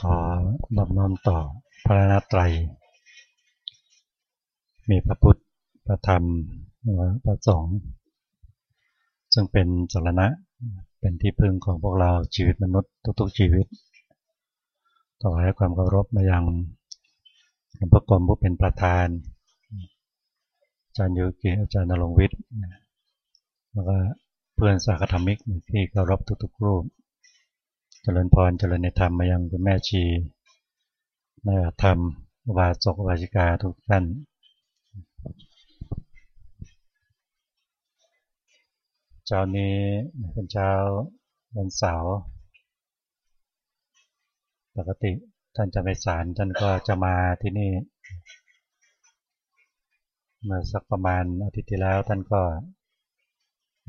ขอบับน้อมต่อพระนาตรัย มีพระพุทธ พระธรรมและพระสงฆ์ ซึ่งเป็นสรณะ เป็นที่พึ่งของพวกเราชีวิตมนุษย์ทุกๆชีวิต ต่อให้ความเคารพมายังหลวงพ่อกรมผู้เป็นประธาน อาจารย์ยุกิอาจารย์นรงวิทย์ แล้วก็เพื่อนสากธรรมิกที่เคารพทุกๆรูป ริญพรเจริญในธรรมมายังคุณแม่ชีในธรรมวาสกวาจิกาทุกท่าน เช้านี้เป็นเช้าวันเสาร์ปกติท่านจะไปศาลท่านก็จะมาที่นี่เมื่อสักประมาณอาทิตย์ที่แล้วท่านก็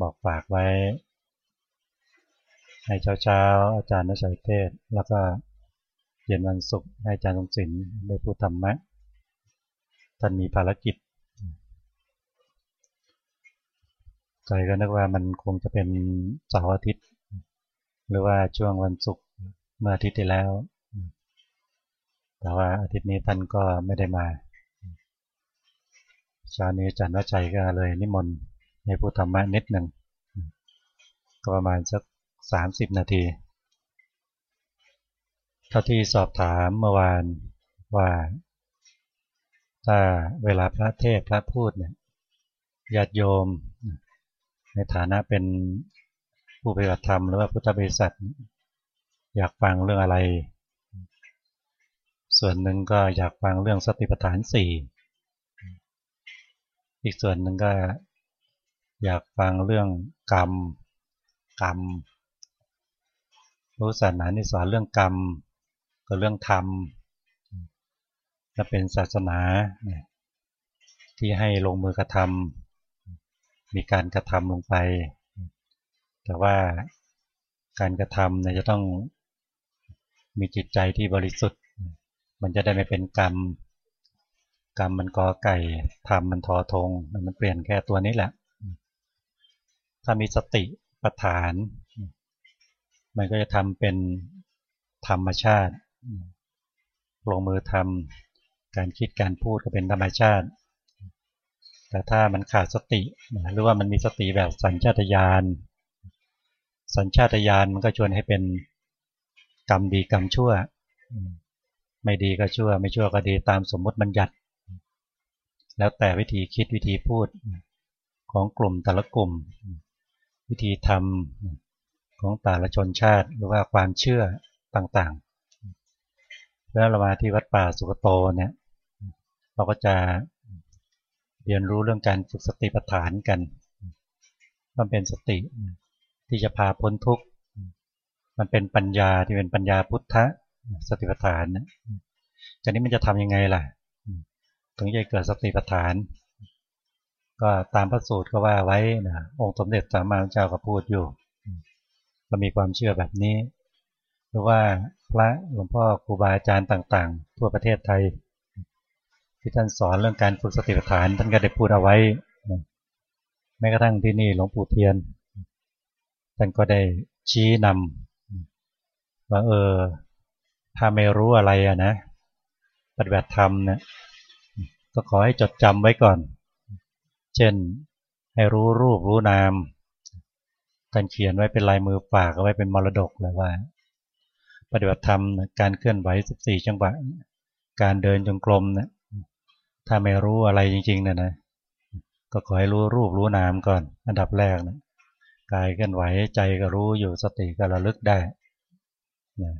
บอกฝากไว้ ให้เช้าเช้าอาจารย์นชัยเทศ แล้วก็เย็นวันศุกร์ให้อาจารย์ทรงศิลป์ได้พูดธรรมะท่านมีภารกิจใจก็นึกว่ามันคงจะเป็นเสาร์อาทิตย์ หรือว่าช่วงวันศุกร์เมื่ออาทิตย์ที่แล้ว แต่ว่าอาทิตย์นี้ท่านก็ไม่ได้มาเช้านี้อาจารย์วัชัยก็เลยนิมนต์ให้พูดธรรมะนิดหนึ่งก็ประมาณสัก สามสิบนาที เท่าที่สอบถามเมื่อวานว่าถ้าเวลาพระเทศพระพูดเนี่ยญาติโยม ในฐานะเป็นผู้ปฏิบัติธรรมหรือว่าพุทธบริษัท อยากฟังเรื่องอะไร ส่วนหนึ่งก็อยากฟังเรื่องสติปัฏฐานสี่อีกส่วนหนึ่งก็อยากฟังเรื่องกรรม กรรม รู้ศาสนานี่สอนเรื่องกรรมกับเรื่องธรรมจะเป็นศาสนาที่ให้ลงมือกระทำมีการกระทำลงไป แต่ว่าการกระทำเนี่ยจะต้องมีจิตใจที่บริสุทธิ์ มันจะได้ไม่เป็นกรรม กรรมมันกอไก่ทำมันทอทง มันเปลี่ยนแค่ตัวนี้แหละ ถ้ามีสติปัฏฐาน มันก็จะทำเป็นธรรมชาติ ลงมือทำการคิดการพูดก็เป็นธรรมชาติ แต่ถ้ามันขาดสติหรือว่ามันมีสติแบบสัญชาตญาณสัญชาตญาณมันก็ชวนให้เป็นกรรมดีกรรมชั่ว ไม่ดีก็ชั่ว ไม่ชั่วก็ดีตามสมมติบัญญัติ แล้วแต่วิธีคิดวิธีพูดของกลุ่มแต่ละกลุ่ม วิธีทำ ของแต่ละชนชาติหรือว่าความเชื่อต่างๆ แล้วเรามาที่วัดป่าสุกโตเนี่ยเราก็จะเรียนรู้เรื่องการฝึกสติปัฏฐานกันมันเป็นสติที่จะพาพ้นทุกข์ มันเป็นปัญญาที่เป็นปัญญาพุทธสติปัฏฐานนะจากนี้มันจะทำยังไงล่ะ ถึงจะเกิดสติปัฏฐาน ก็ตามพระสูตรก็ว่าไว้นะองค์สมเด็จสามมาเจ้าก็พูดอยู่ เรามีความเชื่อแบบนี้ หรือว่าพระหลวงพ่อครูบาอาจารย์ต่างๆ ทั่วประเทศไทย ที่ท่านสอนเรื่องการฝึกสติปัฏฐานท่านก็ได้พูดเอาไว้แม้กระทั่งที่นี่หลวงปู่เทียนท่านก็ได้ชี้นำว่าเออถ้าไม่รู้อะไรอะนะปฏิบัติธรรมเนี่ยก็ขอให้จดจำไว้ก่อน เช่นให้รู้รูปรู้นาม การเขียนไว้เป็นลายมือฝากเอาไว้เป็นมรดกเลยว่า ปฏิบัติธรรมการเคลื่อนไหว 14 จังหวะ การเดินจงกรมเนี่ยถ้าไม่รู้อะไรจริงๆเนี่ยนะก็ขอให้รู้รูปรู้นามก่อน อันดับแรกนะกายเคลื่อนไหวใจก็รู้อยู่สติก็ระลึกได้นะ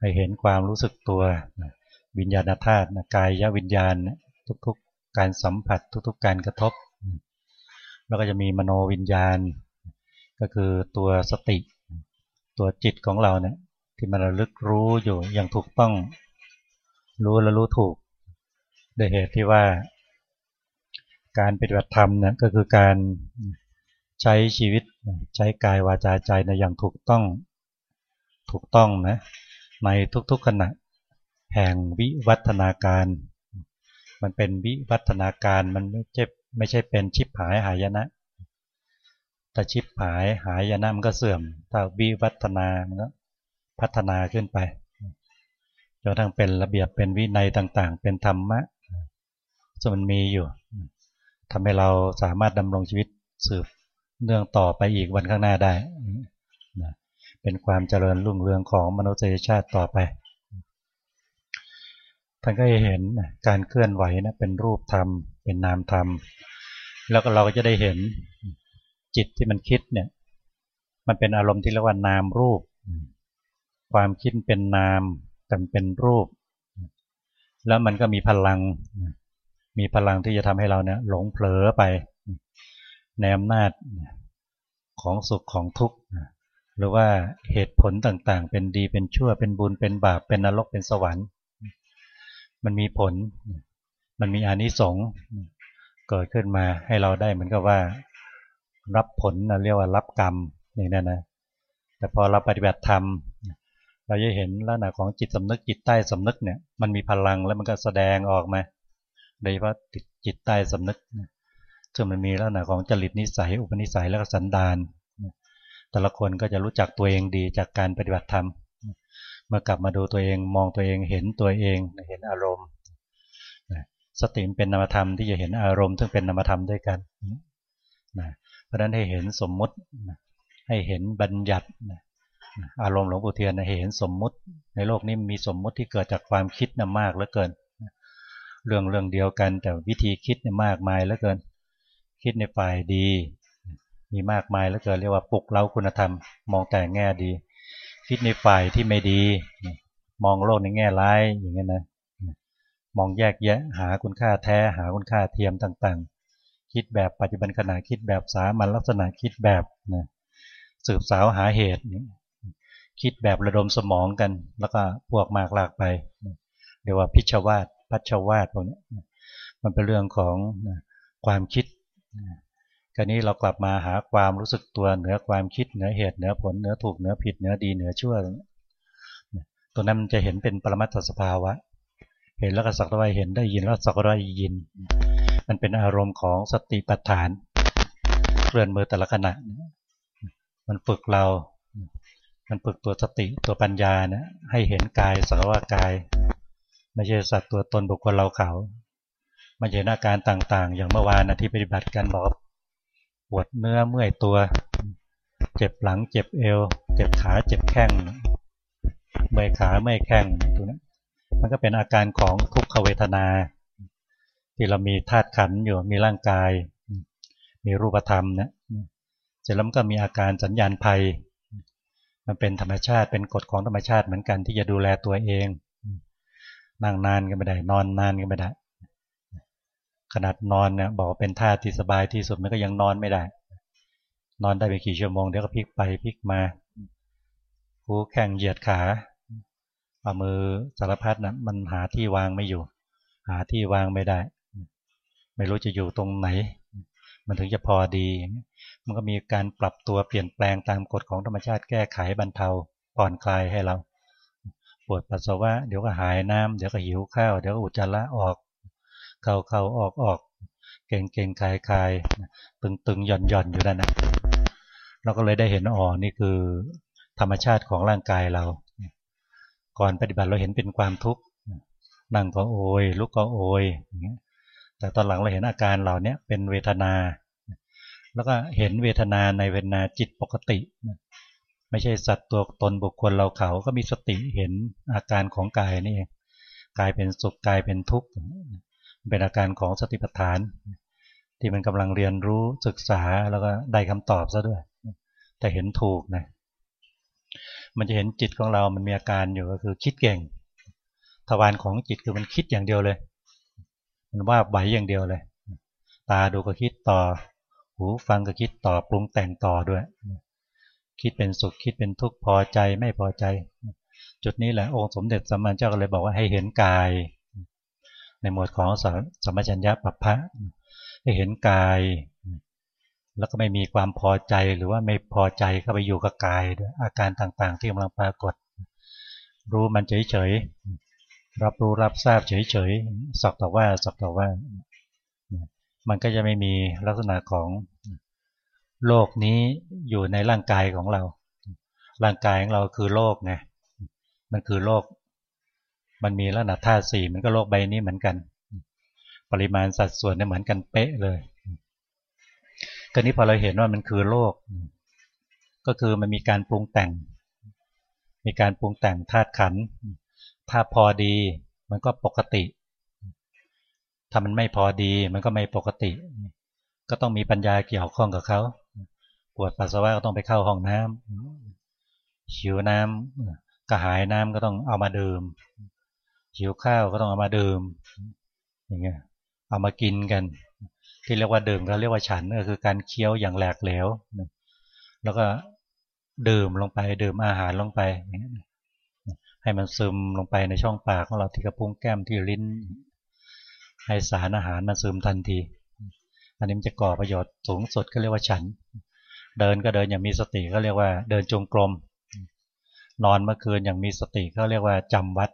ให้เห็นความรู้สึกตัวนะวิญญาณธาตุนะกายยวิญญาณทุกๆการสัมผัสทุกๆการกระทบแล้วก็จะมีมโนวิญญาณ ก็คือตัวสติ ตัวจิตของเราเนี่ยที่มันระลึกรู้อยู่อย่างถูกต้อง รู้และรู้ถูกโดยเหตุที่ว่า การปฏิบัติธรรมเนี่ยก็คือการใช้ชีวิตใช้กายวาจาใจในอย่างถูกต้องถูกต้องนะในทุกๆขณะแห่งวิวัฒนาการ มันเป็นวิวัฒนาการมันไม่ใช่ไม่ใช่เป็นชิบหายหายนะ ถ้าชิบหายหายยนะมันก็เสื่อม ถ้าวิวัฒนามันก็พัฒนาขึ้นไปจนทั้งเป็นระเบียบเป็นวินัยต่างๆ เป็นธรรมะซึ่งมันมีอยู่ทำให้เราสามารถดำรงชีวิตสืบเนื่องต่อไปอีกวันข้างหน้าได้เป็นความเจริญรุ่งเรืองของมนุษยชาติต่อไปท่านก็จะเห็นการเคลื่อนไหวนะเป็นรูปธรรม เป็นนามธรรม แล้วก็เราก็จะได้เห็น จิตที่มันคิดเนี่ย มันเป็นอารมณ์ที่เรียกว่านามรูป ความคิดเป็นนามแต่เป็นรูป แล้วมันก็มีพลัง มีพลังที่จะทำให้เราเนี่ยหลงเผลอไปในอำนาจของสุขของทุกข์หรือว่าเหตุผลต่างๆ เป็นดีเป็นชั่วเป็นบุญเป็นบาปเป็นนรกเป็นสวรรค์ มันมีผล มันมีอานิสงส์เกิดขึ้นมาให้เราได้เหมือนกับว่า รับผลนะเรียกว่ารับกรรมอย่างนั้นนะแต่พอเราปฏิบัติธรรมเราจะเห็นลักษณะของจิตสำนึกจิตใต้สำนึกเนี่ยมันมีพลังแล้วมันก็แสดงออกมาโดยเฉพาะจิตใต้สำนึกซึ่งมันมีลักษณะของจริตนิสัยอุปนิสัยและก็สันดานแต่ละคนก็จะรู้จักตัวเองดีจากการปฏิบัติธรรมเมื่อกลับมาดูตัวเองมองตัวเองเห็นตัวเองเห็นอารมณ์สติเป็นนามธรรมที่จะเห็นอารมณ์ซึ่งเป็นนามธรรมด้วยกัน เพราะนั้นให้เห็นสมมุติ ให้เห็นบัญญัติอารมณ์หลวงปู่เทียนให้เห็นสมมุติ ในโลกนี้มีสมมุติที่เกิดจากความคิดน่ะมากเหลือเกิน เรื่องเรื่องเดียวกันแต่วิธีคิดเนี่ยมากมายเหลือเกิน คิดในฝ่ายดี มีมากมายแล้วเกิดเรียกว่าปลุกเล้าคุณธรรม มองแต่แง่ดี คิดในฝ่ายที่ไม่ดี มองโลกในแง่ร้ายอย่างเงี้ยนะมองแยกแยะหาคุณค่าแท้หาคุณค่าเทียมต่างๆ คิดแบบปัจจุบันขณะคิดแบบสามัญลักษณะคิดแบบนะสืบสาวหาเหตุ คิดแบบระดมสมองกัน แล้วก็พวกมากลากไปเรียกว่าพิชวาตพัชวาตพวกนี้มันเป็นเรื่องของความคิดคราวนี้เรากลับมาหาความรู้สึกตัวเหนือความคิดเหนือเหตุเหนือผลเหนือถูกเหนือผิดเหนือดีเหนือชั่วตัวนั้นมันจะเห็นเป็นปรมัตถสภาวะ เห็นแล้วก็สักว่าเห็นได้ยินแล้วสักแต่ว่ายิน มันเป็นอารมณ์ของสติปัฏฐาน เคลื่อนมือแต่ละขณะ มันฝึกเรา มันฝึกตัวสติตัวปัญญานะให้เห็นกายสักว่ากาย ไม่ใช่สัตว์ตัวตนบุคคลเราเขามันเห็นอาการต่างๆ อย่างเมื่อวานนะที่ปฏิบัติกันบอกปวดเนื้อเมื่อยตัว เจ็บหลังเจ็บเอว เจ็บขาเจ็บแข้งเมื่อยขาเมื่อยแข้งตัวนี้มันก็เป็นอาการของทุกขเวทนา ที่เรามีธาตุขันอยู่มีร่างกาย มีรูปธรรมนะเสร็จแล้วมันก็มีอาการสัญญาณภัย มันเป็นธรรมชาติเป็นกฎของธรรมชาติเหมือนกันที่จะดูแลตัวเองนั่งนานก็ไม่ได้ นอนนานก็ไม่ได้ ขนาดนอนเนี่ยบอกเป็นท่าที่สบายที่สุดมันก็ยังนอนไม่ได้ นอนได้ไปกี่ชั่วโมงเดี๋ยวก็พลิกไปพลิกมาคูแข่งเหยียดขาเอามือสารพัดนะมันหาที่วางไม่อยู่ หาที่วางไม่ได้ ไม่รู้จะอยู่ตรงไหน มันถึงจะพอดี มันก็มีการปรับตัวเปลี่ยนแปลงตามกฎของธรรมชาติแก้ไขบรรเทาผ่อนคลายให้เรา ปวดปัสสาวะเดี๋ยวก็หายน้ำเดี๋ยวก็หิวข้าวเดี๋ยวก็อุจจาระออก เข้าเข้าออกออกเก่งเก่งคลายคลายตึงตึงหย่อนหย่อนอยู่นั่นนะเราก็เลยได้เห็นอ๋อนี่คือธรรมชาติของร่างกายเรา ก่อนปฏิบัติเราเห็นเป็นความทุกข์นั่งก็โอยลุกก็โอย แต่ตอนหลังเราเห็นอาการเหล่านี้เป็นเวทนา แล้วก็เห็นเวทนาในเวทนาจิตปกติ ไม่ใช่สัตว์ตัวตนบุคคลเราเขาก็มีสติเห็นอาการของกายนี่เองกายเป็นสุขกายเป็นทุกข์เป็นอาการของสติปัฏฐาน ที่มันกำลังเรียนรู้ศึกษาแล้วก็ได้คำตอบซะด้วย แต่เห็นถูกนะมันจะเห็นจิตของเรามันมีอาการอยู่ก็คือคิดเก่ง ทวารของจิตคือมันคิดอย่างเดียวเลย มันว่าไหวอย่างเดียวเลย ตาดูก็คิดต่อ หูฟังก็คิดต่อปรุงแต่งต่อด้วย คิดเป็นสุขคิดเป็นทุกข์พอใจไม่พอใจ จุดนี้แหละองค์สมเด็จสัมมาเจ้าก็เลยบอกว่าให้เห็นกาย ในหมวดของสมัชัญญะปัปพะให้เห็นกาย แล้วก็ไม่มีความพอใจหรือว่าไม่พอใจเข้าไปอยู่กับกายด้วยอาการต่างๆ ที่กำลังปรากฏ รู้มันเฉยๆ รับรู้รับทราบเฉยๆสักแต่ว่าสักแต่ว่า มันก็จะไม่มีลักษณะของโลกนี้อยู่ในร่างกายของเรา ร่างกายของเราคือโลกไงมันคือโลก มันมีลักษณะธาตุสี่มันก็โลกใบนี้เหมือนกัน ปริมาณสัดส่วนเนี่ยเหมือนกันเป๊ะเลยก็นี้พอเราเห็นว่ามันคือโลก ก็คือมันมีการปรุงแต่ง มีการปรุงแต่งธาตุขัน ถ้าพอดี มันก็ปกติ ถ้ามันไม่พอดี มันก็ไม่ปกติ ก็ต้องมีปัญญาเกี่ยวข้องกับเขาปวดปัสสาวะก็ต้องไปเข้าห้องน้ำหิวน้ำกระหายน้ำก็ต้องเอามาดื่มหิวข้าวก็ต้องเอามาดื่มอย่างเงี้ยเอามากินกัน ที่เรียกว่าดื่มก็เรียกว่าฉันก็คือการเคี้ยวอย่างแหลกเหลวแล้วก็ดื่มลงไปดื่มอาหารลงไป ให้มันซึมลงไปในช่องปากของเราที่กระพุ้งแก้มที่ลิ้น ให้สารอาหารมันซึมทันที อันนี้มันจะก่อประโยชน์สูงสุดก็เรียกว่าฉัน เดินก็เดินอย่างมีสติก็เรียกว่า เดินจงกรม นอนเมื่อคืนอย่างมีสติก็เรียกว่าจำวัด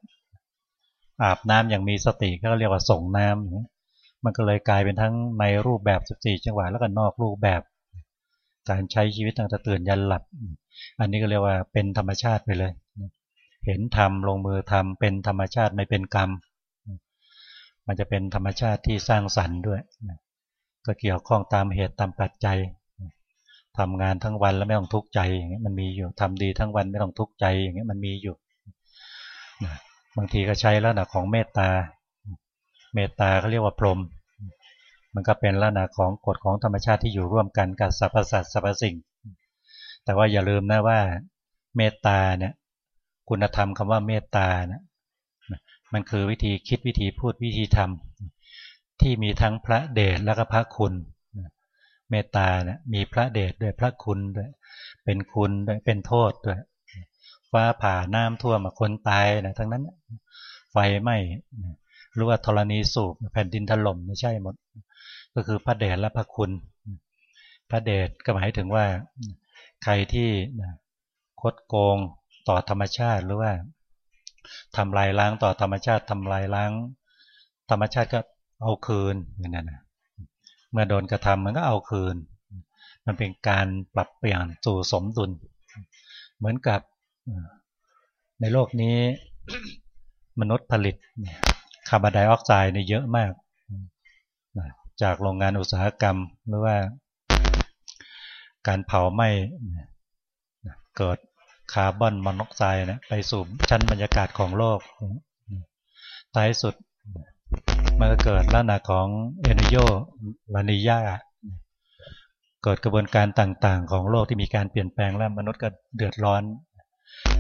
อาบน้ำอย่างมีสติก็เรียกว่าส่งน้ำมันก็เลยกลายเป็นทั้งในรูปแบบ14จังหวะแล้วก็นอกรูปแบบ การใช้ชีวิตตั้งแต่ตื่นยันหลับ อันนี้ก็เรียกว่าเป็นธรรมชาติไปเลย เห็นธรรมลงมือทำเป็นธรรมชาติไม่เป็นกรรม มันจะเป็นธรรมชาติที่สร้างสรรค์ด้วย ก็เกี่ยวข้องตามเหตุตามปัจจัยทำงานทั้งวันแล้วไม่ต้องทุกข์ใจอย่างเงี้ยมันมีอยู่ทำดีทั้งวันไม่ต้องทุกข์ใจอย่างเงี้ยมันมีอยู่บางทีก็ใช้แล้วนะของเมตตา เมตตาเขาเรียกว่าพรหมมันก็เป็นลักษณะของกฎของธรรมชาติที่อยู่ร่วมกันกับสรรพสัตว์สรรพสิ่ง แต่ว่าอย่าลืมนะว่าเมตตาเนี่ย คุณธรรมคำว่าเมตตานะมันคือวิธีคิดวิธีพูดวิธีทำที่มีทั้งพระเดชและก็พระคุณเมตตานะมีพระเดชด้วยพระคุณด้วยเป็นคุณด้วยเป็นโทษด้วยฟ้าผ่าน้ำท่วมคนตายนะทั้งนั้นไฟไหม้หรือว่าธรณีสูบแผ่นดินถล่มไม่ใช่หมด ก็คือพระเดชและพระคุณพระเดชก็หมายถึงว่าใครที่คดโกง ต่อธรรมชาติหรือว่าทำลายล้างต่อธรรมชาติทำลายล้าง ธรรมชาติก็เอาคืนอย่างนั้นนะเมื่อโดนกระทำมันก็เอาคืน มันเป็นการปรับเปลี่ยนสู่สมดุล เหมือนกับในโลกนี้มนุษย์ผลิตคาร์บอนไดออกไซด์เนี่ยเยอะมาก จากโรงงานอุตสาหกรรมหรือว่า การเผาไหม้เกิด คาร์บอนมอนอกไซด์นะไปสู่ชั้นบรรยากาศของโลกท้ายสุดมันก็เกิดลักษณะของเอเนโยลานิยาเกิดกระบวนการต่างๆ ของโลกที่มีการเปลี่ยนแปลงแล้วมนุษย์ก็เดือดร้อน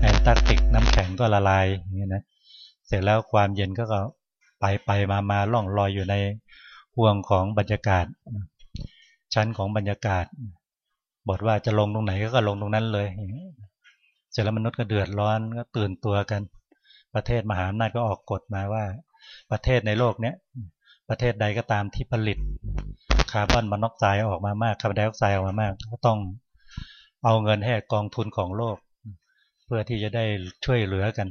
แอนตาร์กติกน้ำแข็งก็ละลายอย่างนี้นะเสร็จแล้วความเย็นก็ไปไปมามาล่องลอยอยู่ในห่วงของบรรยากาศ ชั้นของบรรยากาศ บอทว่าจะลงตรงไหนก็ลงตรงนั้นเลย สร็จแล้วมนุษย์ก็เดือดร้อนก็ตื่นตัวกัน ประเทศมหาอำนาจก็ออกกฎมาว่า ประเทศในโลกเนี้ยประเทศใดก็ตามที่ผลิตคาร์บอนมอนอกไซด์ออกมามากคาร์บอนไดออกไซด์ออกมามาก ก็ต้องเอาเงินให้กองทุนของโลก เพื่อที่จะได้ช่วยเหลือกัน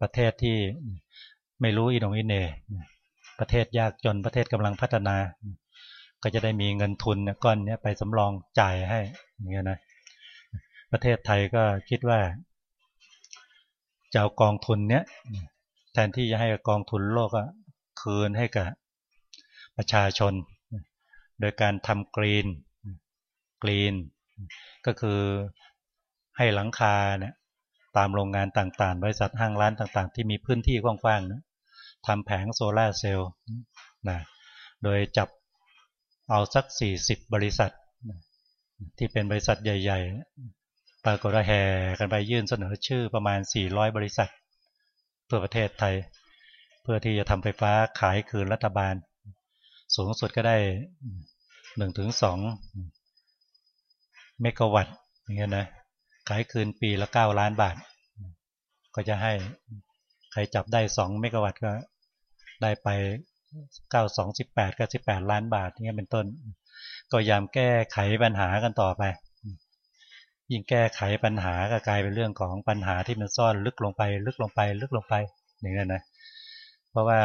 ประเทศที่ไม่รู้อินงอินเนประเทศยากจนประเทศกำลังพัฒนา ก็จะได้มีเงินทุนก้อนนี้ไปสำรองจ่ายให้อย่างเงี้ยนะ ประเทศไทยก็คิดว่าจะเอากองทุนเนี้ยแทนที่จะให้กองทุนโลกคืนให้กับประชาชน โดยการทำกรีนกรีน ก็คือให้หลังคาเนี่ยตามโรงงานต่างๆ บริษัทห้างร้านต่างๆ ที่มีพื้นที่กว้างๆนะทำแผงโซลาเซลล์นะโดยจับเอาสัก 40 บริษัท ที่เป็นบริษัทใหญ่ ๆ ปรากฏว่าแห่กันไปยื่นเสนอชื่อประมาณ 400 บริษัททั่วประเทศไทย เพื่อที่จะทำไฟฟ้าขายคืนรัฐบาล สูงสุดก็ได้1-2เมกะวัตต์อย่างเงี้ยนะขายคืนปีละ 9 ล้านบาท ก็จะให้ใครจับได้ 2 เมกะวัตต์ก็ได้ไป 9 2 18ก็18 ล้านบาทเงี้ยเป็นต้น ก็ยามแก้ไขปัญหากันต่อไป ยิ่งแก้ไขปัญหาก็กลายเป็นเรื่องของปัญหาที่มันซ่อนลึกลงไป ลึกลงไป ลึกลงไปอย่างนี้นะเพราะว่า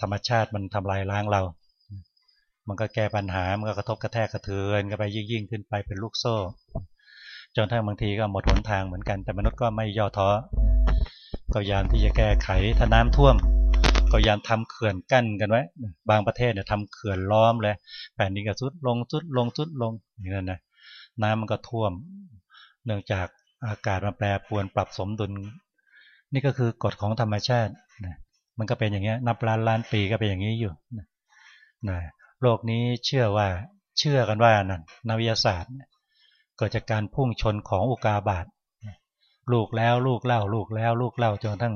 ธรรมชาติมันทำลายล้างเรา มันก็แก้ปัญหา มันก็กระทบกระแทกกระเทือนกันไปยิ่งยิ่งขึ้นไปเป็นลูกโซ่จนทั้งบางทีก็หมดหนทางเหมือนกัน แต่มนุษย์ก็ไม่ย่อท้อก็ยามที่จะแก้ไขถ้าน้ำท่วม ก็ยันทำเขื่อนกั้นกันไว้ บางประเทศเนี่ยทำเขื่อนล้อมเลยแผ่นดินก็สุดลงสุดลงสุดลงอย่างนั้นนะน้ำมันก็ท่วม เนื่องจากอากาศมันแปรปรวนปรับสมดุล นี่ก็คือกฎของธรรมชาตินะมันก็เป็นอย่างเงี้ยนับล้านล้านปีก็เป็นอย่างนี้อยู่นะโลกนี้เชื่อว่าเชื่อกันว่านั่นนักวิทยาศาสตร์เกิดจากการพุ่งชนของอุกาบาตลูกแล้วลูกเล่าลูกแล้วลูกเล่าจนทั้ง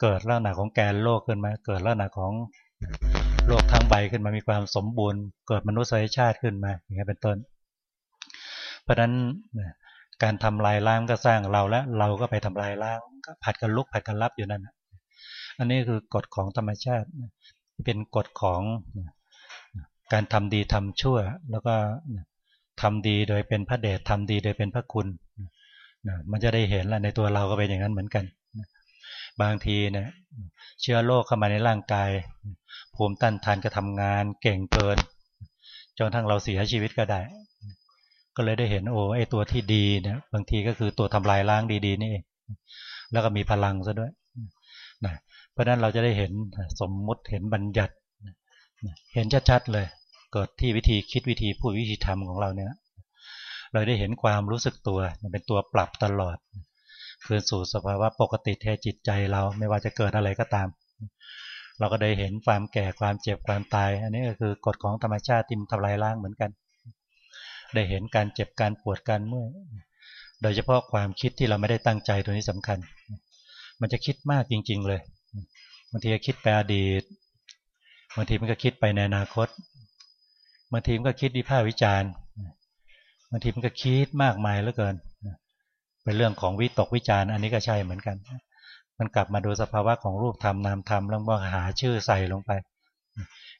เกิดลักษณะของแกนโลกขึ้นมา เกิดลักษณะของโลกทั้งใบขึ้นมามีความสมบูรณ์ เกิดมนุษยชาติขึ้นมาอย่างนี้เป็นต้น เพราะฉะนั้นการทำลายล้างก็สร้างเราและเราก็ไปทำลายล้างก็ผัดกันลุกผัดกันรับอยู่นั่นอันนี้คือกฎของธรรมชาติ เป็นกฎของการทำดีทำชั่ว แล้วก็ทำดีโดยเป็นพระเดชทำดีโดยเป็นพระคุณมันจะได้เห็นแหละในตัวเราก็เป็นอย่างนั้นเหมือนกันบางทีเนี่ยเชื้อโรคเข้ามาในร่างกาย ภูมิต้านทานก็ทำงานเก่งเกิน จนทั้งเราเสียชีวิตก็ได้ ก็เลยได้เห็นโอ้ไอตัวที่ดีเนี่ยบางทีก็คือตัวทำลายล้างดีๆนี่เองแล้วก็มีพลังซะด้วยนะเพราะนั้นเราจะได้เห็นสมมุติเห็นบัญญัติเห็นชัดๆเลย เกิดที่วิธีคิดวิธีพูดวิธีทำของเราเนี่ยเราได้เห็นความรู้สึกตัวเป็นตัวปรับตลอด คืนสู่สภาวะปกติแท้จิตใจเราไม่ว่าจะเกิดอะไรก็ตาม เราก็ได้เห็นความแก่ความเจ็บความตาย อันนี้ก็คือกฎของธรรมชาติที่มันทำลายล้างเหมือนกัน ได้เห็นการเจ็บการปวดการเมื่อยโดยเฉพาะความคิดที่เราไม่ได้ตั้งใจตัวนี้สำคัญ มันจะคิดมากจริง ๆ เลยบางทีก็คิดไปอดีตบางทีมันก็คิดไปในอนาคตบางทีมันก็คิดวิพากษ์วิจารณ์บางทีมันก็คิดมากมายเหลือเกิน เป็นเรื่องของวิตกวิจารณ์อันนี้ก็ใช่เหมือนกัน มันกลับมาดูสภาวะของรูปธรรมนามธรรมแล้วก็หาชื่อใส่ลงไป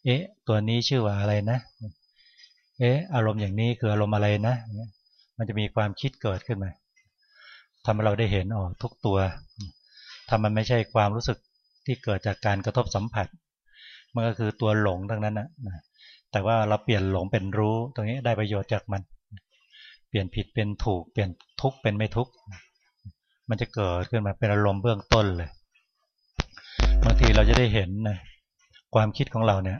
เอ๊ะ ตัวนี้ชื่อว่าอะไรนะ เอ๊ะอารมณ์อย่างนี้คืออารมณ์อะไรนะ มันจะมีความคิดเกิดขึ้นมาทำให้เราได้เห็นอ๋อทุกตัวทำมันไม่ใช่ความรู้สึกที่เกิดจากการกระทบสัมผัส มันก็คือตัวหลงทั้งนั้นนะแต่ว่าเราเปลี่ยนหลงเป็นรู้ ตรงนี้ได้ประโยชน์จากมัน เปลี่ยนผิดเป็นถูก เปลี่ยนทุกข์เป็นไม่ทุกข์ มันจะเกิดขึ้นมาเป็นอารมณ์เบื้องต้นเลย บางทีเราจะได้เห็นนะความคิดของเราเนี่ย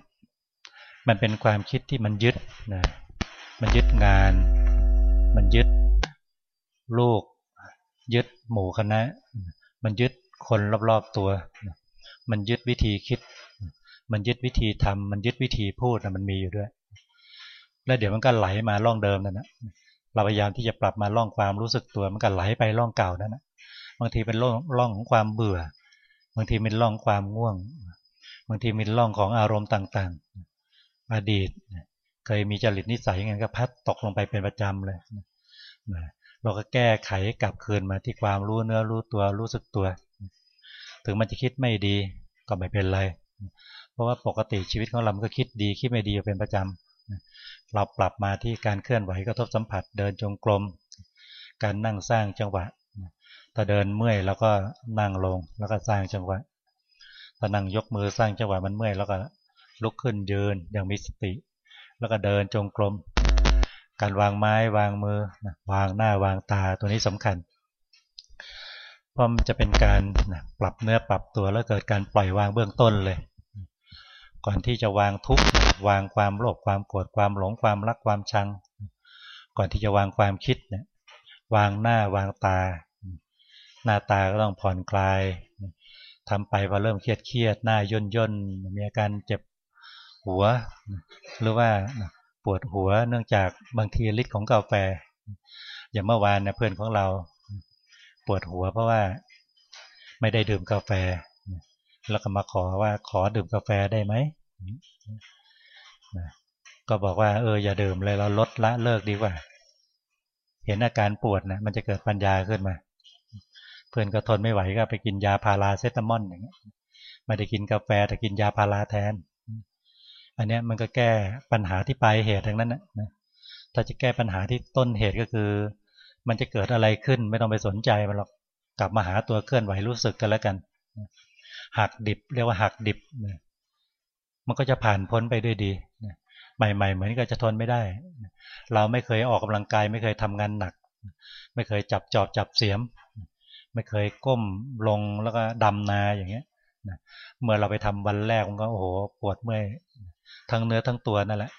มันเป็นความคิดที่มันยึดนะมันยึดงาน มันยึดลูก ยึดหมู่คณะ มันยึดคนรอบๆตัว มันยึดวิธีคิด มันยึดวิธีทำมันยึดวิธีพูดนะมันมีอยู่ด้วย แล้วเดี๋ยวมันก็ไหลมาล่องเดิมนั่นนะเราพยายามที่จะปรับมาล่องความรู้สึกตัวมันก็ไหลไปล่องเก่านั่นนะบางทีเป็นล่องล่องของความเบื่อ บางทีเป็นล่องความง่วง บางทีเป็นล่องของอารมณ์ต่าง ๆ อดีต เคยมีจริตนิสัยอย่างนั้นก็พัดตกลงไปเป็นประจำเลยเราก็แก้ไขกลับคืนมาที่ความรู้เนื้อรู้ตัวรู้สึกตัว ถึงมันจะคิดไม่ดีก็ไม่เป็นไร เพราะว่าปกติชีวิตของเราก็คิดดีคิดไม่ดีเป็นประจำเราปรับมาที่การเคลื่อนไหวกระทบสัมผัสเดินจงกรม การนั่งสร้างจังหวะถ้าเดินเมื่อยเราก็นั่งลงแล้วก็สร้างจังหวะถ้านั่งยกมือสร้างจังหวะมันเมื่อยแล้วก็ ลุกขึ้นยืนอย่างมีสติ แล้วก็เดินจงกรม การวางไม้วางมือวางหน้าวางตาตัวนี้สำคัญเพราะมันจะเป็นการปรับเนื้อปรับตัวแล้วเกิดการปล่อยวางเบื้องต้นเลย ก่อนที่จะวางทุกข์วางความโลภความโกรธความหลงความรักความชัง ก่อนที่จะวางความคิดเนี่ยวางหน้าวางตา หน้าตาก็ต้องผ่อนคลายทำไปพอเริ่มเครียดเครียดหน้าย่นย่นมีอาการเจ็บ หัว หรือว่าปวดหัวเนื่องจากบางทีฤทธิ์ของกาแฟ อย่างเมื่อวานเนี่ยเพื่อนของเรา ปวดหัวเพราะว่าไม่ได้ดื่มกาแฟ แล้วก็มาขอว่าขอดื่มกาแฟได้ไหมก็บอกว่าเอออย่าดื่มเลยเราลดละเลิกดีกว่า เห็นอาการปวดนะมันจะเกิดปัญญาขึ้นมา เพื่อนก็ทนไม่ไหวก็ไปกินยาพาราเซตามอลอย่างเงี้ยไม่ได้กินกาแฟแต่กินยาพาราแทน อันนี้มันก็แก้ปัญหาที่ปลายเหตุทั้งนั้นนะถ้าจะแก้ปัญหาที่ต้นเหตุก็คือ มันจะเกิดอะไรขึ้นไม่ต้องไปสนใจมันหรอกกลับมาหาตัวเคลื่อนไหวรู้สึกกันแล้วกันหักดิบเรียกว่าหักดิบมันก็จะผ่านพ้นไปด้วยดีใหม่ ๆ เหมือนก็จะทนไม่ได้ เราไม่เคยออกกำลังกาย ไม่เคยทำงานหนัก ไม่เคยจับจอบจับเสียม ไม่เคยก้มลงแล้วก็ดำนาอย่างเงี้ยเมื่อเราไปทำวันแรกมันก็โอ้โหปวดเมื่อย ทั้งเนื้อทั้งตัวนั่นแหละ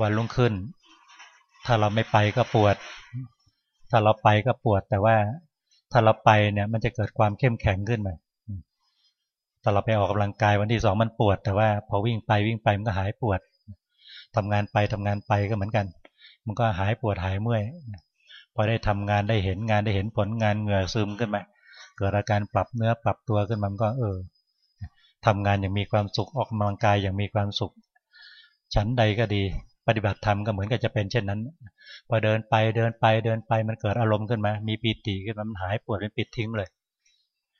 วันรุ่งขึ้น ถ้าเราไม่ไปก็ปวด ถ้าเราไปก็ปวด แต่ว่าถ้าเราไปเนี่ย มันจะเกิดความเข้มแข็งขึ้นมาถ้าเราไปออกกำลังกายวันที่สองมันปวด แต่ว่าพอวิ่งไปวิ่งไปมันก็หายปวดทำงานไปทำงานไปก็เหมือนกัน มันก็หายปวดหายเมื่อยพอได้ทำงานได้เห็นงานได้เห็นผลงานเหงื่อซึมขึ้นมา เกิดอาการปรับเนื้อปรับตัวขึ้นมามันก็เออ ทำงานอย่างมีความสุขออกกำลังกายอย่างมีความสุข ฉันใดก็ดี ปฏิบัติธรรมก็เหมือนกับจะเป็นเช่นนั้น พอเดินไปเดินไปเดินไปมันเกิดอารมณ์ขึ้นมา มีปีติขึ้นมามันหายปวดเป็นปิดทิ้งเลย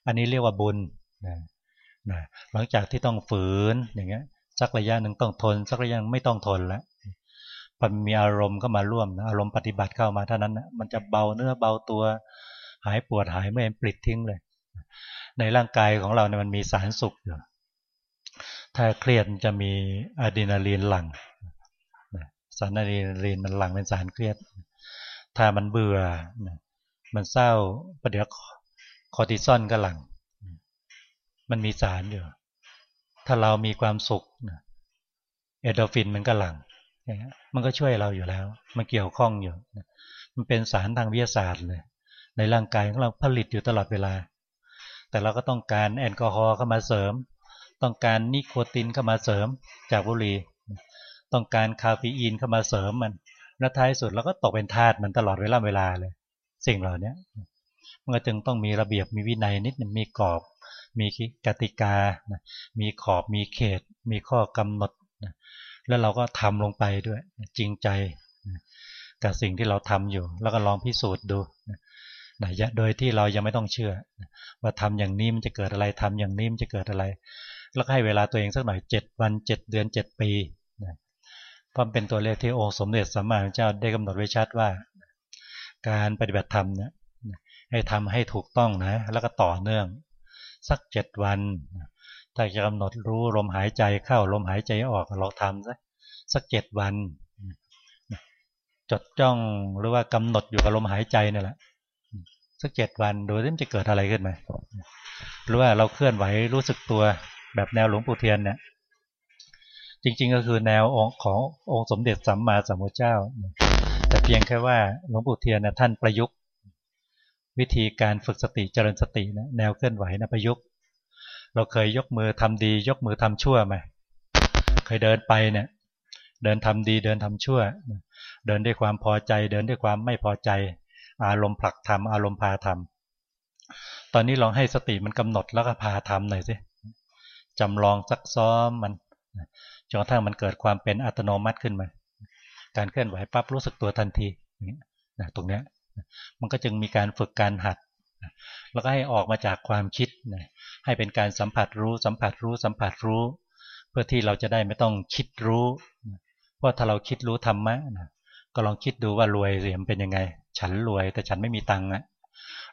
อันนี้เรียกว่าบุญนะนะหลังจากที่ต้องฝืนอย่างเงี้ยสักระยะหนึ่งต้องทน สักระยะไม่ต้องทนแล้วมันมีอารมณ์ก็มาร่วมอารมณ์ปฏิบัติเข้ามาเท่านั้นนะมันจะเบาเนื้อเบาตัว หายปวดหายเมื่อยปลิดทิ้งเลย ในร่างกายของเราเนี่ยมันมีสารสุขอยู่ ถ้าเครียดจะมีอะดรีนาลีนหลั่งสารอะดรีนาลีนมันหลั่งเป็นสารเครียด ถ้ามันเบื่อ มันเศร้าประเดี๋ยวคอร์ติซอลก็หลั่งมันมีสารอยู่ ถ้าเรามีความสุขเอโดฟินมันก็หลั่งมันก็ช่วยเราอยู่แล้ว มันเกี่ยวข้องอยู่ มันเป็นสารทางวิทยาศาสตร์เลย ในร่างกายของเราผลิตอยู่ตลอดเวลา แต่เราก็ต้องการแอลกอฮอล์เข้ามาเสริม ต้องการนิโคตินเข้ามาเสริมจากบุหรี่ ต้องการคาเฟอีนเข้ามาเสริมมันแล้วท้ายสุดเราก็ตกเป็นทาสมันตลอดเวลาเวลาเลย สิ่งเหล่านี้มันก็จึงต้องมีระเบียบมีวินัยนิดนึงมีกรอบ มีกติกา มีขอบมีเขต มีข้อกำหนด แล้วเราก็ทำลงไปด้วย จริงใจกับสิ่งที่เราทำอยู่ แล้วก็ลองพิสูจน์ดูนะโดยที่เรายังไม่ต้องเชื่อ ว่าทำอย่างนี้มันจะเกิดอะไรทำอย่างนี้มันจะเกิดอะไร แล้วให้เวลาตัวเองสักหน่อยเจ็ดวันเจ็ดเดือนเจ็ดปีนะพราะเป็นตัวเลขที่องค์สมเด็จสัมมาสัมพุทธเจ้าได้กำหนดไว้ชัดว่า การปฏิบัติธรรมเนี่ยให้ทำให้ถูกต้องนะแล้วก็ต่อเนื่อง สักเจ็ดวันถ้าจะกำหนดรู้ลมหายใจเข้าลมหายใจออกลองทำสักสักเจ็ดวัน จดจ้องหรือว่ากำหนดอยู่กับลมหายใจนี่แหละสักเจ็ดวันโดูว่มันจะเกิดอะไรขึ้นไหมหรือว่าเราเคลื่อนไหวรู้สึกตัว แบบแนวหลวงปู่เทียนเนี่ยจริง ๆ ก็คือแนวองขององค์สมเด็จสัมมาสัมพุทธเจ้า แต่เพียงแค่ว่าหลวงปู่เทียนนะท่านประยุกต์ วิธีการฝึกสติเจริญสตินะแนวเคลื่อนไหวนะประยุกต์ เราเคยยกมือทำดี ยกมือทำชั่วไหมเคยเดินไปเนี่ยเดินทำดีเดินทำชั่ว เดินด้วยความพอใจ เดินด้วยความไม่พอใจ อารมณ์ผลักทำอารมณ์พาทำตอนนี้ลองให้สติมันกำหนดแล้วก็พาทำหน่อยสิ จำลองซักซ้อมมันจนกระทั่งมันเกิดความเป็นอัตโนมัติขึ้นมา การเคลื่อนไหวปั๊บรู้สึกตัวทันทีนะตรงเนี้ยมันก็จึงมีการฝึกการหัด แล้วก็ให้ออกมาจากความคิดนะให้เป็นการสัมผัสรู้ สัมผัสรู้สัมผัสรู้ เพื่อที่เราจะได้ไม่ต้องคิดรู้เพราะถ้าเราคิดรู้ธรรมะนะก็ลองคิดดูว่ารวยเสียมเป็นยังไง ฉันรวยแต่ฉันไม่มีตังค์อะ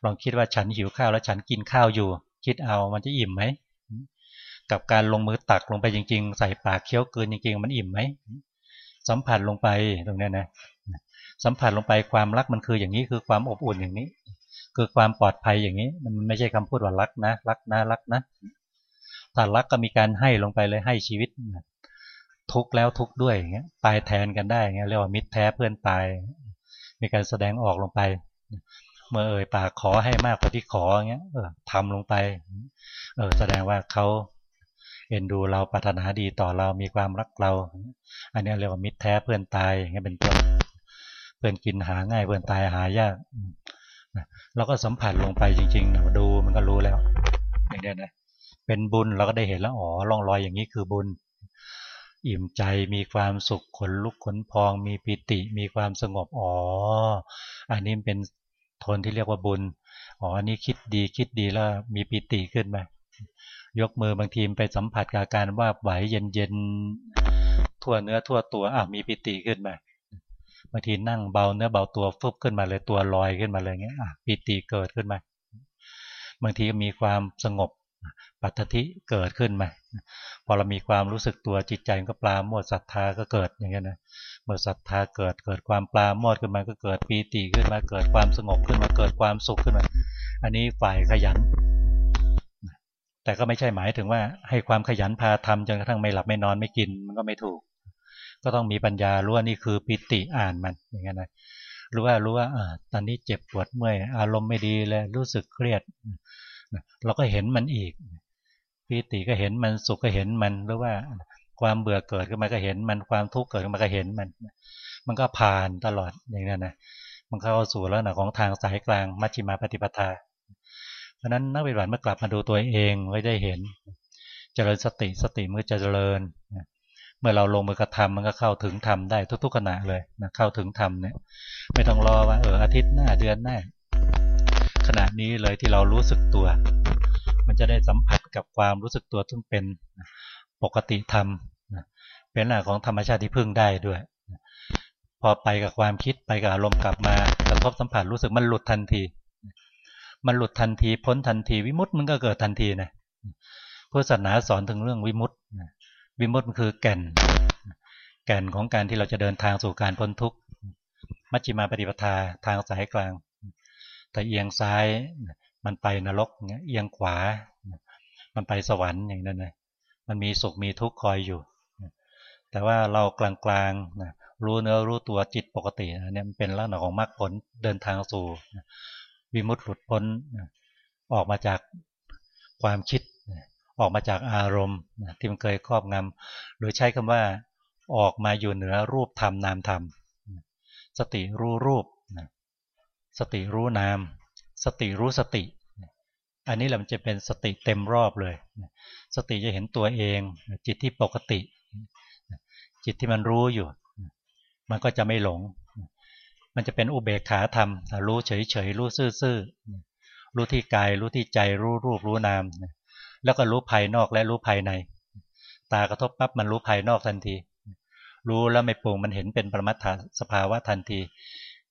ลองคิดว่าฉันหิวข้าวแล้วฉันกินข้าวอยู่ คิดเอามันจะอิ่มไหม กับการลงมือตักลงไปจริง ๆ ใส่ปากเคี้ยวเกินจริง ๆ มันอิ่มไหมสัมผัสลงไปตรงนี้นะสัมผัสลงไปความรักมันคืออย่างนี้คือความอบอุ่นอย่างนี้ คือความปลอดภัยอย่างนี้ มันไม่ใช่คำพูดว่ารักนะรักนะรักนะถ้ารักก็มีการให้ลงไปเลยให้ชีวิตทุกแล้วทุกด้วยอย่างเงี้ยตายแทนกันได้เงี้ยเรียกว่ามิตรแท้เพื่อนตาย มีการแสดงออกลงไป เมื่อเอ่ยปากขอให้มากกว่าที่ขอเงี้ยเออทำลงไป เออแสดงว่าเขา เอ็นดูเราปรารถนาดีต่อเรามีความรักเรา อันนี้เรียกว่ามิตรแท้เพื่อนตายอย่างเงี้ยเป็นต้นเพื่อนกินหาง่ายเพื่อนตายหายากเราก็สัมผัสลงไปจริงๆนะดูมันก็รู้แล้วอย่างนี้นะเป็นบุญเราก็ได้เห็นแล้วอ๋อร่องรอยอย่างนี้คือบุญ อิ่มใจมีความสุขขนลุกขนพอง มีปิติมีความสงบอ๋ออันนี้เป็นทนที่เรียกว่าบุญอ๋ออันนี้คิดดีคิดดีแล้วมีปิติขึ้นมา ยกมือบางทีไปสัมผัสกับการว่าไหวเย็นเย็นทั่วเนื้อทั่วตัวอะมีปิติขึ้นมาบางทีนั่งเบาเนื้อเบาตัวฟุบขึ้นมาเลยตัวลอยขึ้นมาเลยเงี้ยปิติเกิดขึ้นมา บางทีก็มีความสงบปัจจิเกิดขึ้นมาพอเรามีความรู้สึกตัวจิตใจก็ปลาโมดศรัทธาก็เกิดอย่างเงี้ยนะเมื่อศรัทธาเกิดเกิดความปลาโมดขึ้นมาก็เกิดปีติขึ้นมาเกิดความสงบขึ้นมาเกิดความสุขขึ้นมา อันนี้ฝ่ายขยัน แต่ก็ไม่ใช่หมายถึงว่าให้ความขยันพาทำจนกระทั่งไม่หลับไม่นอนไม่กินมันก็ไม่ถูก ก็ต้องมีปัญญารู้ว่านี่คือปิติอ่านมันอย่างนั้นนะรู้ว่ารู้ว่าอตอนนี้เจ็บปวดเมื่อยอารมณ์ไม่ดีเลยรู้สึกเครียดเราก็เห็นมันอีกปิติก็เห็นมันสุขก็เห็นมันหรือว่าความเบื่อเกิดขึ้นมาก็เห็นมันความทุกข์เกิดขึ้นมาก็เห็นมัน มันก็ผ่านตลอดอย่างนั้นนะมันเข้าสู่แล้วนะของทางสายกลางมัชฌิมาปฏิปทา เพราะนั้นนักวิบัติเมื่อกลับมาดูตัวเองไว้ได้เห็น เจริญสติสติมือจะเจริญ เมื่อเราลงมือกระทำมันก็เข้าถึงธรรมได้ทุกๆขณะเลยนะเข้าถึงธรรมเนี่ย ไม่ต้องรอว่าเอออาทิตย์หน้าเดือนหน้าขณะนี้เลยที่เรารู้สึกตัว มันจะได้สัมผัสกับความรู้สึกตัวซึ่งเป็นปกติธรรมเป็นหน้าของธรรมชาติที่พึ่งได้ด้วย พอไปกับความคิดไปกับอารมณ์กลับมากระทบสัมผัสรู้สึกมันหลุดทันที มันหลุดทันทีพ้นทันที วิมุตต์มันก็เกิดทันทีนะพุทธศาสนาสอนถึงเรื่องวิมุตต์วิมุตต์มันคือแก่น แก่นของการที่เราจะเดินทางสู่การพ้นทุกข์มัชฌิมาปฏิปทาทางสายกลาง แต่เอียงซ้ายมันไปนรกเงี้ยเอียงขวา มันไปสวรรค์อย่างนั้นนะมันมีสุขมีทุกข์คอยอยู่ แต่ว่าเรากลางๆนะรู้เนื้อรู้ตัวจิตปกตินะเนี่ยมันเป็นลักษณะของมรรคผลเดินทางสู่ วิมุตติหลุดพ้นออกมาจากความคิด ออกมาจากอารมณ์ที่มันเคยครอบงำหรือใช้คำว่าออกมาอยู่เหนือรูปธรรมนามธรรม สติรู้รูป สติรู้นาม สติรู้สติ อันนี้แหละมันจะเป็นสติเต็มรอบเลย สติจะเห็นตัวเอง จิตที่ปกติ จิตที่มันรู้อยู่ มันก็จะไม่หลง มันจะเป็นอุเบกขาธรรม รู้เฉยๆ รู้ซื่อๆ รู้ที่กาย รู้ที่ใจ รู้รูป รู้นาม แล้วก็รู้ภายนอกและรู้ภายใน ตากระทบปั๊บมันรู้ภายนอกทันที รู้แล้วไม่ปรุงมันเห็นเป็นปรมัตถสภาวะทันที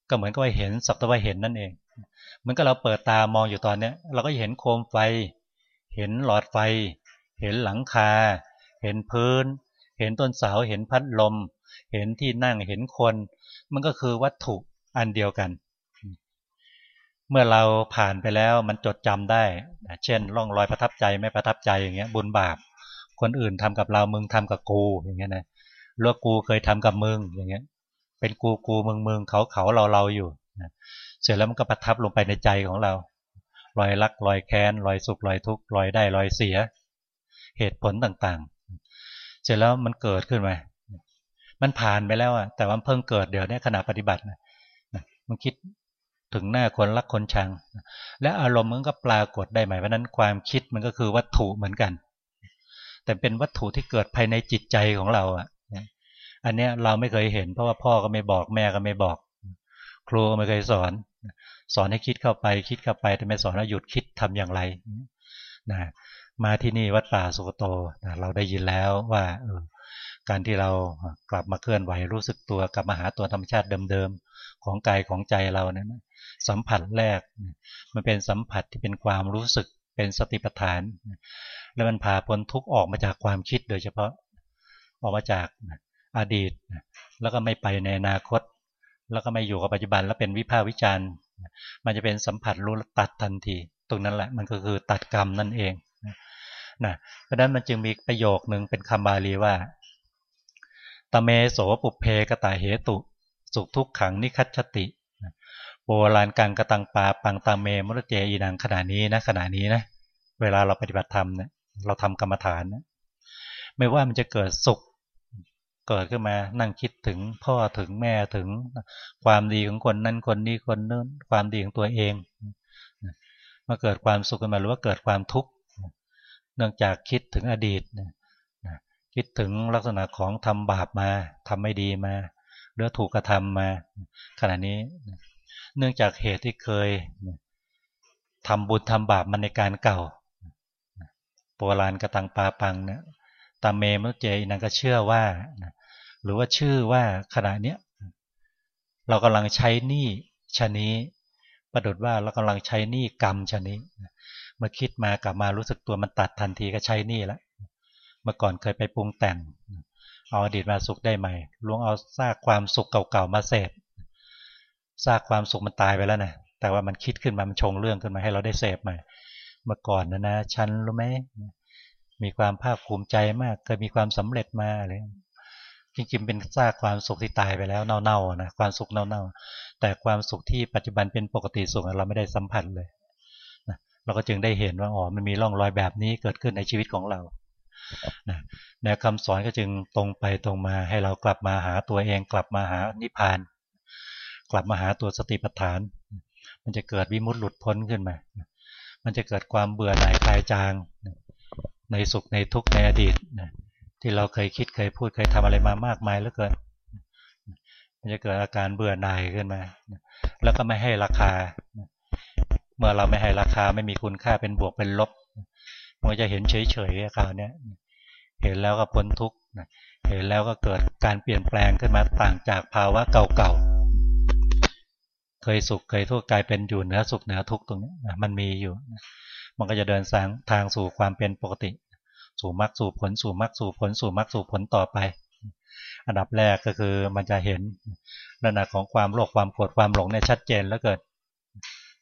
ก็เหมือนกับว่าเห็นสักแต่ว่าเห็นนั่นเอง เหมือนกับเราเปิดตามองอยู่ตอนเนี้ย เราก็เห็นโคมไฟ เห็นหลอดไฟ เห็นหลังคา เห็นพื้น เห็นต้นเสา เห็นพัดลม เห็นที่นั่ง เห็นคน มันก็คือวัตถุ อันเดียวกัน เมื่อเราผ่านไปแล้วมันจดจำได้เช่น ร่องรอยประทับใจไม่ประทับใจอย่างเงี้ย บุญบาป คนอื่นทำกับเรามึงทำกับกูอย่างเงี้ยนะหรือกูเคยทำกับมึงอย่างเงี้ย เป็นกูกูเมืองเมืองเขาเขาเราเราอยู่เสร็จแล้วมันก็ประทับลงไปในใจของเรารอยรักรอยแค้นรอยสุขรอยทุกข์รอยได้รอยเสีย เหตุผลต่างๆ เสร็จแล้วมันเกิดขึ้นมา มันผ่านไปแล้วอะแต่ว่าเพิ่งเกิดเดี๋ยวนี้ขณะปฏิบัตินะ มันคิดถึงหน้าคนรักคนชัง และอารมณ์มันก็ปรากฏได้ไหมเพราะนั้นความคิดมันก็คือวัตถุเหมือนกัน แต่เป็นวัตถุที่เกิดภายในจิตใจของเราอะอันเนี้ยเราไม่เคยเห็น เพราะว่าพ่อก็ไม่บอกแม่ก็ไม่บอก ครูก็ไม่เคยสอน สอนให้คิดเข้าไปคิดเข้าไปแต่ไม่สอนว่าหยุดคิดทำอย่างไรนะมาที่นี่วัดป่าสุกโตนะเราได้ยินแล้วว่าเออ การที่เรากลับมาเคลื่อนไหวรู้สึกตัวกลับมาหาตัวธรรมชาติเดิมๆของกายของใจเราเนี่ยสัมผัสแรก มันเป็นสัมผัสที่เป็นความรู้สึกเป็นสติปัฏฐาน แล้วมันพาพ้นทุกออกมาจากความคิดโดยเฉพาะออกมาจากอดีต แล้วก็ไม่ไปในอนาคต แล้วก็ไม่อยู่กับปัจจุบันแล้วเป็นวิภาควิจารณ์มันจะเป็นสัมผัสรู้ตัดทันที ตรงนั้นแหละมันก็คือตัดกรรมนั่นเองนะเพราะนั้นมันจึงมีประโยคหนึ่งเป็นคำบาลีว่า ตเมโสปุเพกตาเหตุ สุขทุกขังนิคัตชติโบราณกังกระตังปาปังตาเมมุรเจอีนังขณะนี้นะขณะนี้นะเวลาเราปฏิบัติธรรมเนี่ยเราทำกรรมฐานนะไม่ว่ามันจะเกิดสุข เกิดขึ้นมานั่งคิดถึงพ่อถึงแม่ถึงความดีของคนนั้นคนนี้คนนู้นความดีของตัวเองมาเกิดความสุขขึ้นมาหรือว่าเกิดความทุกข์เนื่องจากคิดถึงอดีต คิดถึงลักษณะของทำบาปมาทำไม่ดีมาหรือถูกกระทำมา ขณะนี้ เนื่องจากเหตุที่เคยทำบุญทำบาปมันในการเก่าโบราณกระตังปาปังเนี่ยตามเมมุเจนันก็เชื่อว่า หรือว่าชื่อว่าขณะเนี้ยเรากำลังใช้หนี้ชนี้ประดุดว่าเรากำลังใช้หนี้กรรมชนี้เมื่อคิดมากลับมารู้สึกตัวมันตัดทันทีก็ใช้หนี้แล้ว มื่อก่อนเคยไปปรุงแต่งเอาอดีตมาสุขได้ใหม่ลวงเอาซากความสุขเก่าๆมาเสพซากความสุขมันตายไปแล้วนะแต่ว่ามันคิดขึ้นมามันชงเรื่องขึ้นมาให้เราได้เสพใหม่ เมื่อก่อนนะนะฉันรู้ไหมมีความภาคภูมิใจมาก เคยมีความสำเร็จมาอะไรจริงๆเป็นซากความสุขที่ตายไปแล้วเน่าๆนะความสุขเน่าๆ แต่ความสุขที่ปัจจุบันเป็นปกติสุขเราไม่ได้สัมผัสเลยเราก็จึงได้เห็นว่าอ๋อมันมีร่องรอยแบบนี้เกิดขึ้นในชีวิตของเรา นะแนวคำสอนก็จึงตรงไปตรงมาให้เรากลับมาหาตัวเองกลับมาหานิพพาน กลับมาหาตัวสติปัฏฐาน มันจะเกิดวิมุตติหลุดพ้นขึ้นมา มันจะเกิดความเบื่อหน่ายคลายจาง ในสุขในทุกข์ในอดีตที่เราเคยคิดเคยพูดเคยทำอะไรมามากมายเหลือเกิน มันจะเกิดอาการเบื่อหน่ายขึ้นมา แล้วก็ไม่ให้ราคา เมื่อเราไม่ให้ราคาไม่มีคุณค่าเป็นบวกเป็นลบ มันจะเห็นเฉยๆคราวนี้เห็นแล้วก็พ้นทุกข์เห็นแล้วก็เกิดการเปลี่ยนแปลงขึ้นมาต่างจากภาวะเก่าๆ เคยสุขเคยทุกข์กลายเป็นอยู่เหนือสุขเหนือทุกข์ตรงนี้มันมีอยู่ มันก็จะเดินสางทางสู่ความเป็นปกติ สู่มรรคสู่ผลสู่มรรคสู่ผลสู่มรรคสู่ผลต่อไป อันดับแรกก็คือมันจะเห็นลักษณะของความโลภความโกรธความหลงเนี่ยชัดเจนแล้วเกิด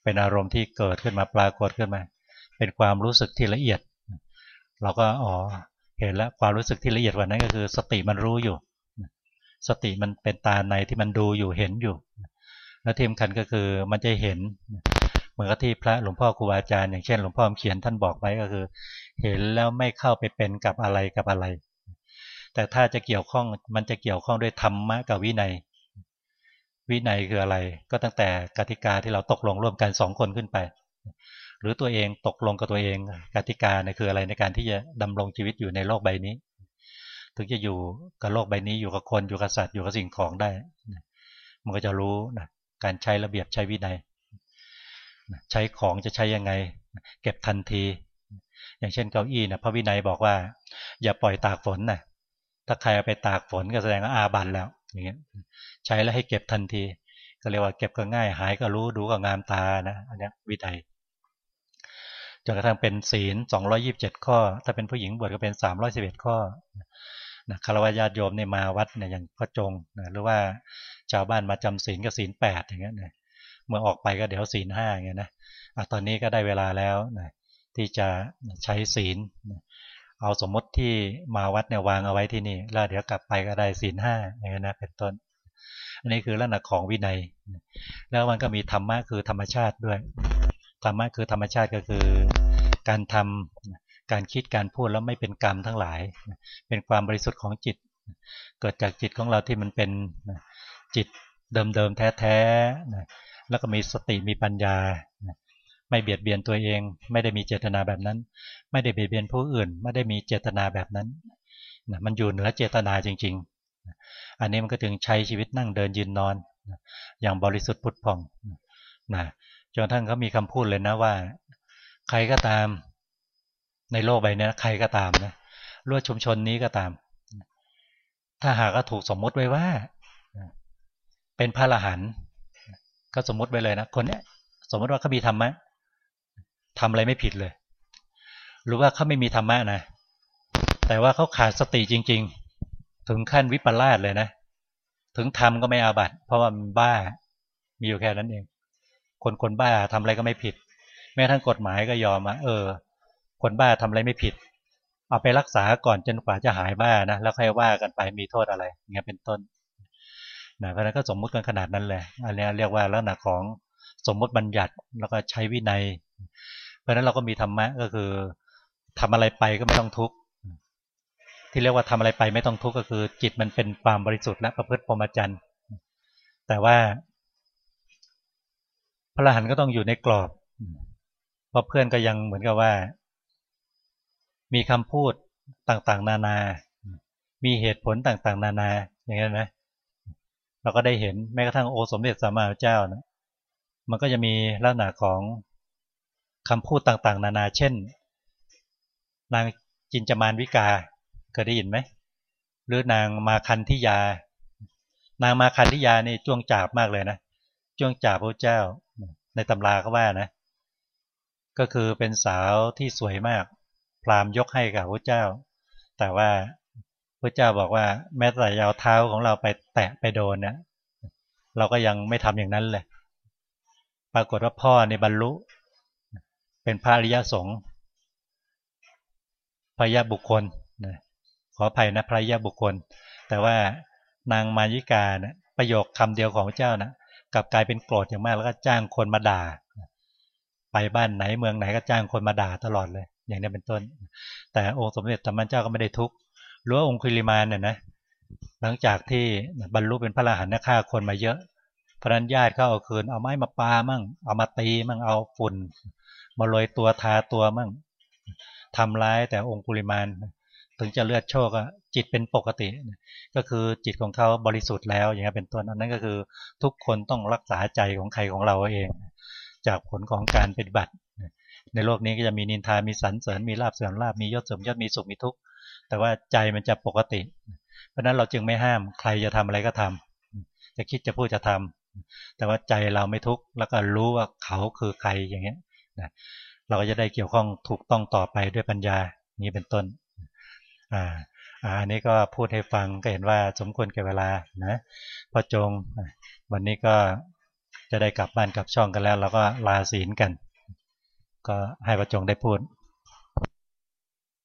เป็นอารมณ์ที่เกิดขึ้นมาปรากฏขึ้นมา เป็นความรู้สึกที่ละเอียด เราก็อ๋อเห็นแล้วความรู้สึกที่ละเอียดกว่านั้นก็คือ สติมันรู้อยู่ สติมันเป็นตาในที่มันดูอยู่เห็นอยู่ แล้วที่สำคัญก็คือมันจะเห็นเหมือนกับที่พระหลวงพ่อครูอาจารย์อย่างเช่นหลวงพ่อเขียนท่านบอกไว้ก็คือ เห็นแล้วไม่เข้าไปเป็นกับอะไรกับอะไร แต่ถ้าจะเกี่ยวข้องมันจะเกี่ยวข้องด้วยธรรมะกับวินัย วินัยคืออะไร ก็ตั้งแต่กติกาที่เราตกลงร่วมกันสองคนขึ้นไป รือตัวเองตกลงกับตัวเองกติกาเนี่ยคืออะไรในการที่จะดำรงชีวิตอยู่ในโลกใบนี้ ถึงจะอยู่กับโลกใบนี้อยู่กับคนอยู่กับสัตว์อยู่กับสิ่งของได้ มันก็จะรู้นะการใช้ระเบียบใช้วินัยใช้ของจะใช้ยังไง เก็บทันที อย่างเช่นเก้าอี้นะพระวินัยบอกว่า อย่าปล่อยตากฝนนะถ้าใครเอาไปตากฝนก็แสดงว่าอาบันแล้วอย่างเงี้ยใช้แล้วให้เก็บทันที ก็เรียกว่าเก็บก็ง่ายหายก็รู้ดูก็งามตานะอันนี้วินัย จนกระทั่งเป็นศีล 227 ข้อ ถ้าเป็นผู้หญิงบวชก็เป็น 311 ข้อนะคารวะญาติโยมเนี่ยมาวัดเนี่ยอย่างพระจงนะหรือว่าชาวบ้านมาจำศีลก็ศีลแปดอย่างเงี้ยนะเมื่อออกไปก็เดี๋ยวศีลห้าอย่างเงี้ยนะอะตอนนี้ก็ได้เวลาแล้วนะที่จะใช้ศีลเอาสมมติที่มาวัดเนี่ยวางเอาไว้ที่นี่แล้วเดี๋ยวกลับไปก็ได้ศีลห้าอย่างเงี้ยนะเป็นต้น อันนี้คือลักษณะของวินัย แล้วมันก็มีธรรมะคือธรรมชาติด้วยธรรมะคือธรรมชาติก็คือ การทำการคิดการพูดแล้วไม่เป็นกรรมทั้งหลาย เป็นความบริสุทธิ์ของจิต เกิดจากจิตของเราที่มันเป็นจิตเดิมๆแท้ๆแล้วก็มีสติมีปัญญา ไม่เบียดเบียนตัวเอง ไม่ได้มีเจตนาแบบนั้น ไม่ได้เบียดเบียนผู้อื่น ไม่ได้มีเจตนาแบบนั้นมันอยู่เหนือเจตนาจริง ๆ อันนี้มันก็ถึงใช้ชีวิตนั่งเดินยืนนอน อย่างบริสุทธิ์พุทธพองนะจนท่านเขามีคำพูดเลยนะว่า ใครก็ตาม ในโลกใบนี้ใครก็ตามนะรวดชุมชนนี้ก็ตาม ถ้าหากก็ถูกสมมุติไว้ว่า เป็นพระอรหันต์ก็สมมุติไว้เลยนะคนเนี้ยสมมติว่าเขามีธรรมะทำอะไรไม่ผิดเลย หรือว่าเขาไม่มีธรรมะนะแต่ว่าเขาขาดสติจริง ๆ ถึงขั้นวิปลาสเลยนะ ถึงทำก็ไม่อาบัติเพราะว่ามันบ้า มีอยู่แค่นั้นเอง คนคนบ้าทำอะไรก็ไม่ผิด แม้ทั้งกฎหมายก็ยอมอะเออ คนบ้าทำอะไรไม่ผิด เอาไปรักษาก่อนจนกว่าจะหายบ้านะแล้วค่อยว่ากันไปมีโทษอะไรเงี้ยเป็นต้นนะเพราะนั้นก็สมมุติกันขนาดนั้นเลยอันนี้เรียกว่าลักษณะของสมมติบัญญัติแล้วก็ใช้วินัย เพราะนั้นเราก็มีธรรมะก็คือทำอะไรไปก็ไม่ต้องทุกข์ที่เรียกว่าทำอะไรไปไม่ต้องทุกข์ก็คือ จิตมันเป็นความบริสุทธิ์และประพฤติพรหมจรรย์แต่ว่าพระอรหันต์ก็ต้องอยู่ในกรอบ ราะเพื่อนก็ยังเหมือนกับว่า มีคำพูดต่างๆ นานา มีเหตุผลต่างๆ นานา อย่างนั้นไหมเราก็ได้เห็นแม้กระทั่งโอสมเด็จสัมมาเจ้านะมันก็จะมีลักษณะของคำพูดต่างๆ นานา เช่น นางจินจมานวิกาเคยได้ยินไหมหรือนางมาคันทิยา นางมาคันทิยานี่จ้วงจาบมากเลยนะจ้วงจาบพระเจ้า ในตำราเขาว่านะ ก็คือเป็นสาวที่สวยมาก พรามยกให้กับพระเจ้า แต่ว่าพระเจ้าบอกว่าแม้แต่เอาเท้าของเราไปแตะไปโดนเนี่ยเราก็ยังไม่ทำอย่างนั้นเลยปรากฏว่าพ่อในบรรลุ เป็นพระอริยสงฆ์พระยะบุคคลนะขออภัยนะพระยะบุคคล แต่ว่านางมายิกานะประโยคคำเดียวของพระเจ้านะกลับกลายเป็นโกรธอย่างมากแล้วก็จ้างคนมาด่า ไปบ้านไหนเมืองไหนก็จ้างคนมาด่าตลอดเลย อย่างนี้เป็นต้น แต่องค์สมเด็จธรรมเจ้าก็ไม่ได้ทุกข์รู้ว่าองคุลิมานเนี่ยนะหลังจากที่บรรลุเป็นพระอรหันต์ฆ่าคนมาเยอะพระนันญาติเขาเอาคืนเอาไม้มาปามั่ง เอามาตีมั่งเอาฝุ่น มาโรยตัวทาตัวมั่งทำร้ายแต่องคุลิมานถึงจะเลือดโชกจิตเป็นปกติ ก็คือจิตของเขาบริสุทธิ์แล้วอย่างนี้เป็นต้นอันนั้นก็คือทุกคนต้องรักษาใจของใครของเราเอง จากผลของการปฏิบัติ ในโลกนี้ก็จะมีนินทา มีสรรเสริญ มีลาบเสื่อมลาบ มียศเสริมยศ มีสุข มีทุกข์ แต่ว่าใจมันจะปกติ เพราะนั้นเราจึงไม่ห้ามใครจะทำอะไรก็ทำจะคิดจะพูดจะทำแต่ว่าใจเราไม่ทุกข์ แล้วก็รู้ว่าเขาคือใครอย่างเงี้ยเราก็จะได้เกี่ยวข้องถูกต้องต่อไปด้วยปัญญา นี้เป็นต้น อ่าอันนี้ก็พูดให้ฟังก็เห็นว่าสมควรแก่เวลานะพอจงวันนี้ก็ จะได้กลับบ้านกลับช่องกันแล้วเราก็ลาศีลกัน ก็ให้ประจงได้พูด